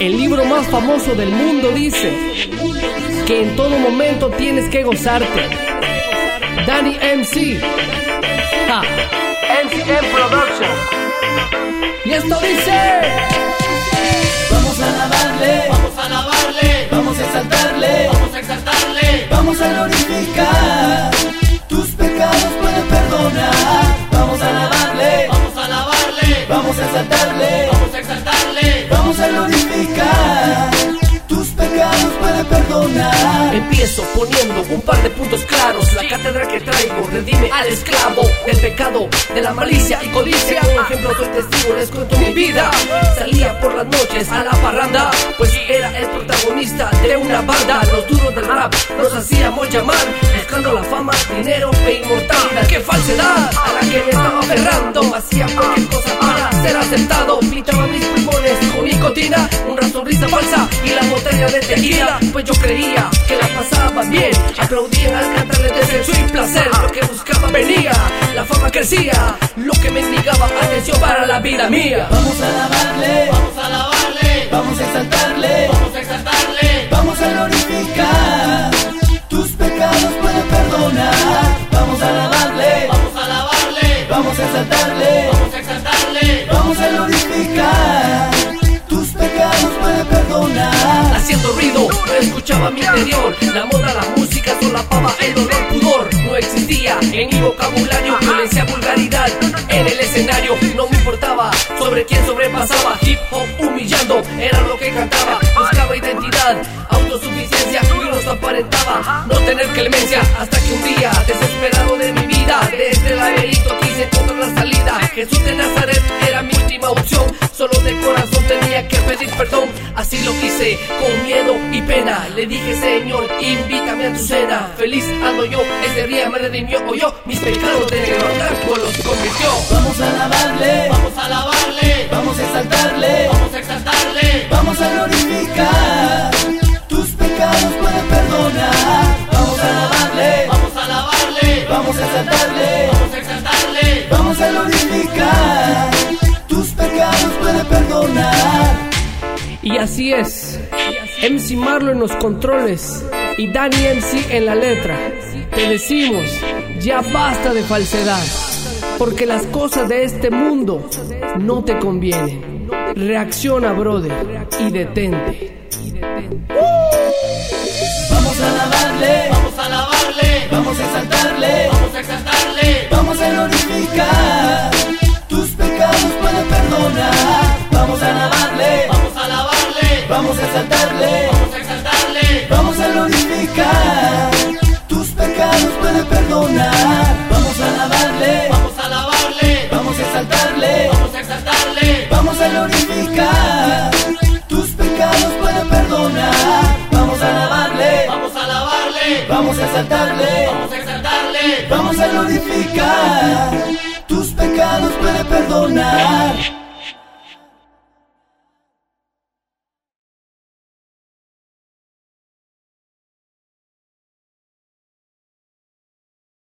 El libro más famoso del mundo dice que en todo momento tienes que gozarte. Danny MC. Ja. MCM Production. Y esto dice. Vamos a alabarle, Empiezo poniendo un par de puntos claros. La cátedra que traigo redime al esclavo del pecado, de la malicia y codicia. Como ejemplo, soy testigo, les cuento mi vida. Salía por las noches a la parranda, pues era el protagonista de una banda. Los duros del rap nos hacíamos llamar, buscando la fama, dinero e inmortalidad. ¡Qué falsedad! A la que me estaba aferrando, hacía cualquier cosa aceptado. Pintaba mis pulmones con nicotina, una sonrisa falsa y la botella de tequila. Pues yo creía que la pasaba bien, aplaudían al cantarle de sexo y placer. Lo que buscaba venía, la fama crecía, lo que me indicaba atención para la vida mía. Vamos a alabarle, Vamos a alabarle, vamos a exaltarle, escuchaba mi interior. La moda, la música solapaba el dolor, pudor. No existía en mi vocabulario violencia, vulgaridad. En el escenario no me importaba sobre quién sobrepasaba. Hip hop humillando, era lo que cantaba. Buscaba identidad, autosuficiencia y nos aparentaba no tener clemencia. Hasta que un día, desesperado de mi vida, de este laberinto quise encontrar la salida. Jesús de Nazaret era mi última opción. Solo de corazón tenía que pedir perdón. Así lo hice, con miedo y pena. Le dije, Señor, invítame a tu cena. Feliz ando yo, ese día me redimió. O yo, mis pecados de levantar, pues los convirtió. Vamos a alabarle, Vamos a alabarle, vamos a exaltarle, vamos a exaltarle, vamos a glorificar. Perdonar. Y así es. MC Marlo en los controles y Danny MC en la letra. Te decimos, ya basta de falsedad. Porque las cosas de este mundo no te convienen. Reacciona, brother, y detente. Vamos Tus pecados puede perdonar. Vamos a alabarle, Vamos a alabarle, vamos a exaltarle, vamos a exaltarle, vamos a glorificar. Tus pecados puede perdonar. Vamos a alabarle, vamos a alabarle, vamos a exaltarle, vamos a exaltarle. vamos a glorificar. Tus pecados puede perdonar.